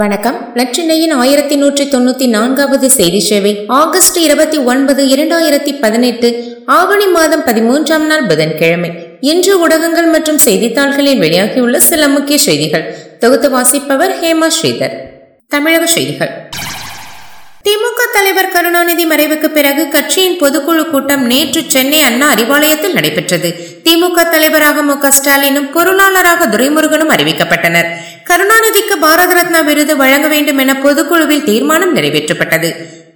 வணக்கம். நற்றினையின் ஆயிரத்தி நூற்றி தொண்ணூத்தி நான்காவது செய்தி சேவை. ஆகஸ்ட் இருபத்தி ஒன்பது இரண்டாயிரத்தி பதினெட்டு ஆவணி மாதம் பதிமூன்றாம் நாள் புதன்கிழமை. இன்று ஊடகங்கள் மற்றும் செய்தித்தாள்களில் வெளியாகியுள்ள சில முக்கிய செய்திகள். தொகுத்து வாசிப்பவர் ஹேமா ஸ்ரீதர். தமிழக செய்திகள். திமுக தலைவர் கருணாநிதி மறைவுக்கு பிறகு கட்சியின் பொதுக்குழு கூட்டம் நேற்று சென்னை அண்ணா அறிவாலயத்தில் நடைபெற்றது. திமுக தலைவராக மு ஸ்டாலினும் பொருளாளராக துரைமுருகனும் அறிவிக்கப்பட்டனர். கருணாநிதிக்கு பாரத ரத்னா விருது வழங்க வேண்டும் என பொதுக்குழுவில் தீர்மானம் நிறைவேற்றப்பட்டது.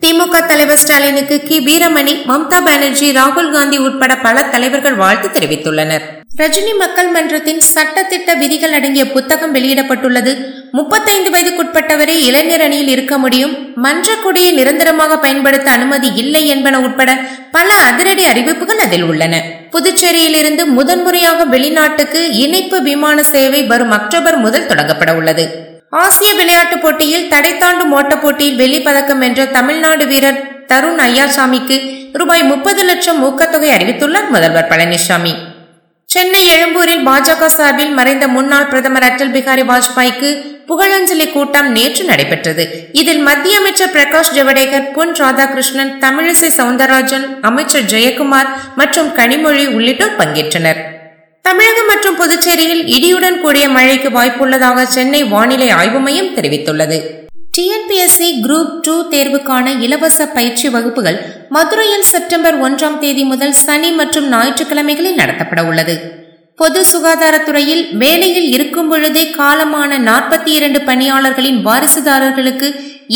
திமுக தலைவர் ஸ்டாலினுக்கு கி. வீரமணி மம்தா பானர்ஜி ராகுல் காந்தி உட்பட பல தலைவர்கள் வாழ்த்து தெரிவித்துள்ளனர். ரஜினி மக்கள் மன்றத்தின் சட்டத்திட்ட விதிகள் அடங்கிய புத்தகம் வெளியிடப்பட்டுள்ளது. முப்பத்தைந்து வயதுக்குட்பட்டவரே இளைஞர் அணியில் இருக்க முடியும். மன்ற கொடியை நிரந்தரமாக பயன்படுத்த அனுமதி இல்லை என்பன உட்பட பல அதிரடி அறிவிப்புகள் அதில் உள்ளன. புதுச்சேரியிலிருந்து முதன்முறையாக வெளிநாட்டுக்கு இணைப்பு விமான சேவை வரும் அக்டோபர் முதல் தொடங்கப்பட உள்ளது. ஆசிய விளையாட்டுப் போட்டியில் தடை தாண்டும் ஓட்டப் போட்டியில் வெள்ளிப்பதக்கம் வென்ற தமிழ்நாடு வீரர் தருண் ஐயாசாமிக்கு ரூபாய் முப்பது லட்சம் ஊக்கத்தொகை அறிவித்துள்ளார் முதல்வர் பழனிசாமி. சென்னை எழும்பூரில் பாஜக சார்பில் மறைந்த முன்னாள் பிரதமர் அடல் பிகாரி வாஜ்பாய்க்கு புகழஞ்சலி கூட்டம் நேற்று நடைபெற்றது. இதில் மத்திய அமைச்சர் பிரகாஷ் ஜவடேகர் பொன் ராதாகிருஷ்ணன் தமிழிசை சவுந்தரராஜன் அமைச்சர் ஜெயக்குமார் மற்றும் கனிமொழி உள்ளிட்டோர் பங்கேற்றனர். தமிழகம் மற்றும் புதுச்சேரியில் இடியுடன் கூடிய மழைக்கு வாய்ப்புள்ளதாக சென்னை வானிலை ஆய்வு மையம் தெரிவித்துள்ளது. டிஎன்பிஎஸ்சி குரூப் டூ தேர்வுக்கான இலவச பயிற்சி வகுப்புகள் மதுரையில் செப்டம்பர் ஒன்றாம் தேதி முதல் சனி மற்றும் ஞாயிற்றுக்கிழமைகளில் நடத்தப்பட உள்ளது. பொது சுகாதாரத்துறையில் வேலையில் இருக்கும் பொழுதே காலமான நாற்பத்தி இரண்டு பணியாளர்களின் வாரிசுதாரர்களுக்கு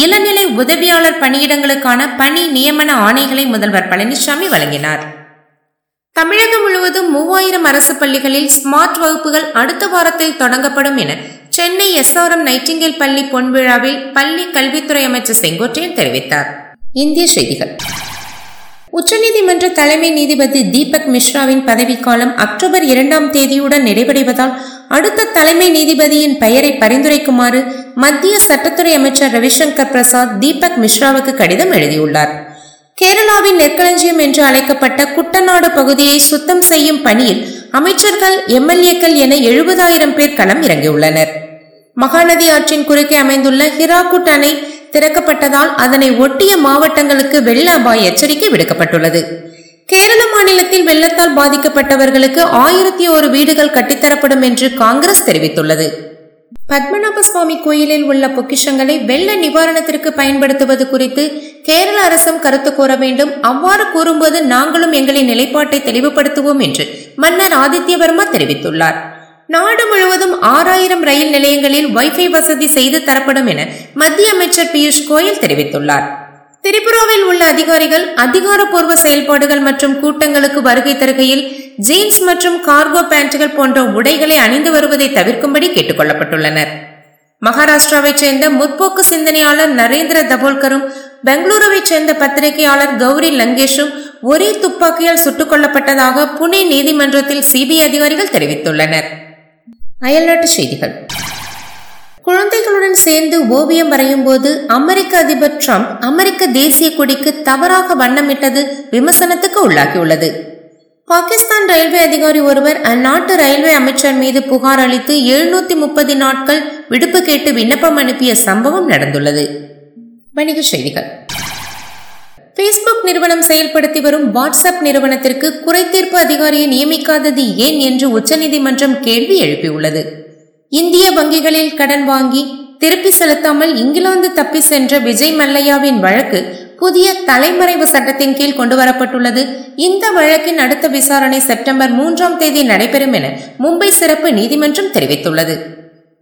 இளநிலை உதவியாளர் பணியிடங்களுக்கான பணி நியமன ஆணைகளை முதல்வர் பழனிசாமி வழங்கினார். தமிழகம் முழுவதும் மூவாயிரம் அரசு பள்ளிகளில் ஸ்மார்ட் வகுப்புகள் அடுத்த வாரத்தில் தொடங்கப்படும் என சென்னை எஸ்ஆர்எம் நைட்டிங்கேல் பள்ளி பொன்விழாவில் பள்ளி கல்வித்துறை அமைச்சர் செங்கோட்டையன் தெரிவித்தார். இந்திய செய்திகள். உச்சநீதிமன்ற தலைமை நீதிபதி தீபக் மிஸ்ராவின் பதவிக்காலம் அக்டோபர் இரண்டாம் தேதியுடன் நிறைவடைவதால் அடுத்த தலைமை நீதிபதியின் பெயரை பரிந்துரைக்குமாறு மத்திய சட்டத்துறை அமைச்சர் ரவிசங்கர் பிரசாத் தீபக் மிஸ்ராவுக்கு கடிதம் எழுதியுள்ளார். கேரளாவின் நெற்களஞ்சியம் என்று அழைக்கப்பட்ட குட்டநாடு பகுதியை சுத்தம் செய்யும் பணியில் அமைச்சர்கள் எம்எல்ஏக்கள் என எழுபதாயிரம் பேர் களம் இறங்கியுள்ளனர். மகாநதி ஆற்றின் குறுக்கே அமைந்துள்ள ஹிராகுட் அணை திறக்கப்பட்டதால் அதனை ஒட்டிய மாவட்டங்களுக்கு வெள்ள அபாய எச்சரிக்கை விடுக்கப்பட்டுள்ளது. கேரள மாநிலத்தில் வெள்ளத்தால் பாதிக்கப்பட்டவர்களுக்கு ஆயிரத்தி ஒரு வீடுகள் கட்டித்தரப்படும் என்று காங்கிரஸ் தெரிவித்துள்ளது. பத்மநாப சுவாமி கோயிலில் உள்ள பொக்கிஷங்களை வெள்ள நிவாரணத்திற்கு பயன்படுத்துவது குறித்து கேரள அரசும் கருத்து கூற வேண்டும். அவ்வாறு கூறும்போது நாங்களும் எங்களின் நிலைப்பாட்டை தெளிவுபடுத்துவோம் என்று மன்னர் ஆதித்யவர்மா தெரிவித்துள்ளார். நாடு முழுவதும் ஆறாயிரம் ரயில் நிலையங்களில் வைஃபை வசதி செய்து தரப்படும் என மத்திய அமைச்சர் பியூஷ் கோயல் தெரிவித்துள்ளார். திரிபுராவில் உள்ள அதிகாரிகள் அதிகாரப்பூர்வ செயல்பாடுகள் மற்றும் கூட்டங்களுக்கு வருகை தருகையில் ஜீன்ஸ் மற்றும் கார்கோ பேண்ட்கள் போன்ற உடைகளை அணிந்து வருவதை தவிர்க்கும்படி கேட்டுக்கொள்ளப்பட்டுள்ளனர். மகாராஷ்டிராவைச் சேர்ந்த முற்போக்கு சிந்தனையாளர் நரேந்திர தபோல்கரும் பெங்களூருவைச் சேர்ந்த பத்திரிகையாளர் கௌரி லங்கேஷும் ஒரே துப்பாக்கியால் சுட்டுக் கொல்லப்பட்டதாக புனே நீதிமன்றத்தில் சிபிஐ அதிகாரிகள் தெரிவித்துள்ளனர். அயல்நாட்டு செய்திகள். குழந்தைகளுடன் சேர்ந்து ஓவியம் வரையும் போது அமெரிக்க அதிபர் டிரம்ப் அமெரிக்க தேசிய கொடிக்கு தவறாக வண்ணமிட்டது விமர்சனத்துக்கு உள்ளாகியுள்ளது. பாகிஸ்தான் ரயில்வே அதிகாரி ஒருவர் அந்நாட்டு ரயில்வே அமைச்சர் மீது புகார் அளித்து எழுநூத்தி முப்பது நாட்கள் விடுப்பு கேட்டு விண்ணப்பம் அனுப்பிய சம்பவம் நடந்துள்ளது. வணிக செய்திகள். பேஸ்புக் நிறுவனம் செயல்படுத்தி வரும் வாட்ஸ்அப் நிறுவனத்திற்கு குறைதீர்ப்பு அதிகாரியை நியமிக்காதது ஏன் என்று உச்சநீதிமன்றம் கேள்வி எழுப்பியுள்ளது. இந்திய வங்கிகளில் கடன் வாங்கி திருப்பி செலுத்தாமல் இங்கிலாந்து தப்பி சென்ற விஜய் மல்லையாவின் வழக்கு புதிய தலைமறைவு சட்டத்தின் கீழ் கொண்டுவரப்பட்டுள்ளது. இந்த வழக்கின் அடுத்த விசாரணை செப்டம்பர் மூன்றாம் தேதி நடைபெறும் என மும்பை சிறப்பு நீதிமன்றம் தெரிவித்துள்ளது.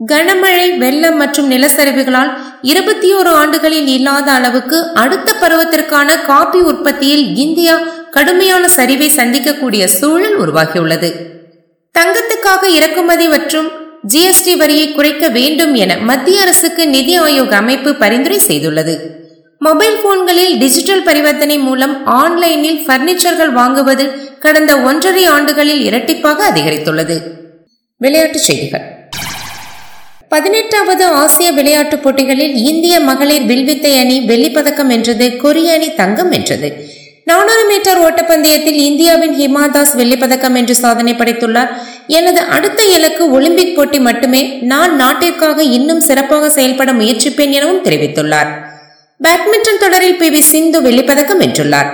கனமழை வெள்ளம் மற்றும் நிலச்சரிவுகளால் இருபத்தி ஓரு ஆண்டுகளில் இல்லாத அளவுக்கு அடுத்த பருவத்திற்கான காபி உற்பத்தியில் இந்தியா கடுமையான சரிவை சந்திக்கக்கூடிய சூழல் உருவாகியுள்ளது. தங்கத்துக்காக இறக்குமதி மற்றும் ஜிஎஸ்டி வரியை குறைக்க வேண்டும் என மத்திய அரசுக்கு நிதி ஆயோக் அமைப்பு பரிந்துரை செய்துள்ளது. மொபைல் போன்களில் டிஜிட்டல் பரிவர்த்தனை மூலம் ஆன்லைனில் பர்னிச்சர்கள் வாங்குவது கடந்த ஒன்றரை ஆண்டுகளில் இரட்டிப்பாக அதிகரித்துள்ளது. விளையாட்டுச் செய்திகள். பதினெட்டாவது ஆசிய விளையாட்டுப் போட்டிகளில் இந்திய மகளிர் வில்வித்தை அணி வெள்ளிப்பதக்கம் வென்றது கொரிய அணி தங்கம் வென்றது. நானூறு மீட்டர் ஓட்டப்பந்தயத்தில் இந்தியாவின் ஹிமா தாஸ் வெள்ளிப்பதக்கம் என்று சாதனை படைத்துள்ளார். எனது அடுத்த இலக்கு ஒலிம்பிக் போட்டி மட்டுமே நான் நாட்டிற்காக இன்னும் சிறப்பாக செயல்பட முயற்சிப்பேன் எனவும் தெரிவித்துள்ளார். பேட்மிண்டன் தொடரில் பி வி சிந்து வெள்ளிப்பதக்கம் வென்றுள்ளார்.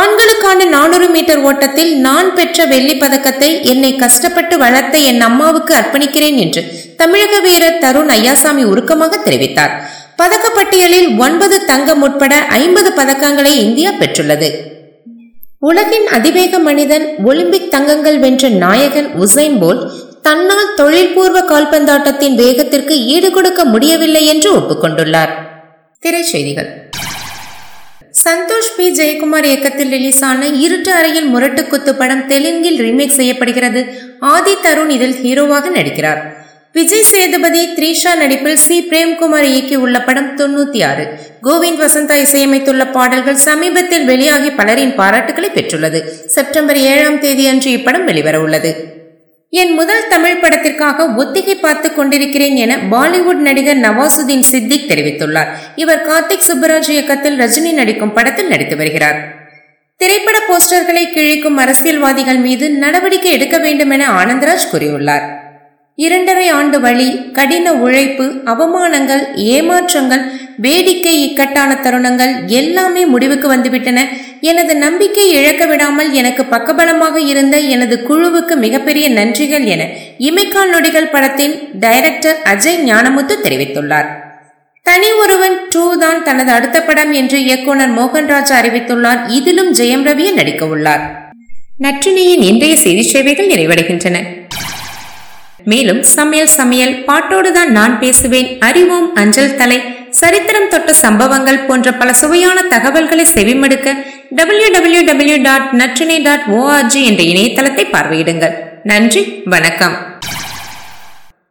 ஆண்களுக்கான நானூறு மீட்டர் ஓட்டத்தில் நான் பெற்ற வெள்ளிப்பதக்கத்தை என்னை கஷ்டப்பட்டு வளர்த்த என் அம்மாவுக்கு அர்ப்பணிக்கிறேன் என்று தமிழக வீரர் தருண் ஐயாசாமி உருக்கமாக தெரிவித்தார். பதக்கப்பட்டியலில் ஒன்பது தங்கம் உட்பட ஐம்பது பதக்கங்களை இந்தியா பெற்றுள்ளது. உலகின் அதிவேக மனிதன் ஒலிம்பிக் தங்கங்கள் வென்ற நாயகன் உசைன் போல் தன்னால் தொழில்பூர்வ கால்பந்தாட்டத்தின் வேகத்திற்கு ஈடு கொடுக்க முடியவில்லை என்று ஒப்புக்கொண்டுள்ளார். திரைச்செய்திகள். சந்தோஷ் பி. ஜெயக்குமார் இயக்கத்தில் ரிலீஸான இருட்டு அறையில் முரட்டு குத்து படம் தெலுங்கில் ரீமேக் செய்யப்படுகிறது. ஆதி தருண் இதில் ஹீரோவாக நடிக்கிறார். விஜய் சேதுபதி த்ரீஷா நடிப்பில் சி. பிரேம்குமார் இயக்கியுள்ள படம் தொண்ணூத்தி ஆறு கோவிந்த் வசந்தா இசையமைத்துள்ள பாடல்கள் சமீபத்தில் வெளியாகி பலரின் பாராட்டுகளை பெற்றுள்ளது. செப்டம்பர் ஏழாம் தேதி அன்று இப்படம் வெளிவர உள்ளது என் முதல் தமிழ் படத்திற்காக ஒத்திகை பார்த்து கொண்டிருக்கிறேன் என பாலிவுட் நடிகர் நவாசுதீன் சித்திக் தெரிவித்துள்ளார். இவர் கார்த்திக் சுப்பராஜ் இயக்கத்தில் ரஜினி நடிக்கும் படத்தில் நடித்து வருகிறார். திரைப்பட போஸ்டர்களை கிழிக்கும் அரசியல்வாதிகள் மீது நடவடிக்கை எடுக்க வேண்டும் என ஆனந்தராஜ் கூறியுள்ளார். இரண்டரை ஆண்டு வழி கடின உழைப்பு அவமானங்கள் ஏமாற்றங்கள் வேடிக்கை இக்கட்டான தருணங்கள் எல்லாமே முடிவுக்கு வந்துவிட்டன. எனது நம்பிக்கை இழக்க விடாமல் எனக்கு பக்கபலமாக இருந்த எனது குழுவுக்கு மிகப்பெரிய நன்றிகள் என இமைக்கால் நொடிகள் படத்தின் டைரக்டர் அஜய் ஞானமுத்து தெரிவித்துள்ளார். தனி ஒருவன் டூ தான் தனது அடுத்த படம் என்று இயக்குனர் மோகன்ராஜ் அறிவித்துள்ளார். இதிலும் ஜெயம் ரவியை நடிக்க உள்ளார். நற்றினியின் இன்றைய செய்தி சேவைகள் நிறைவடைகின்றன. மேலும் சமையல் சமையல் பாட்டோடுதான் நான் பேசுவேன். அறிவோம் அஞ்சல் தலை சரித்திரம் தொட்ட சம்பவங்கள் போன்ற பல சுவையான தகவல்களை செவிமடுக்க W W W dot Natrinai dot O R G என்ற இணையதளத்தை பார்வையிடுங்கள். நன்றி வணக்கம்.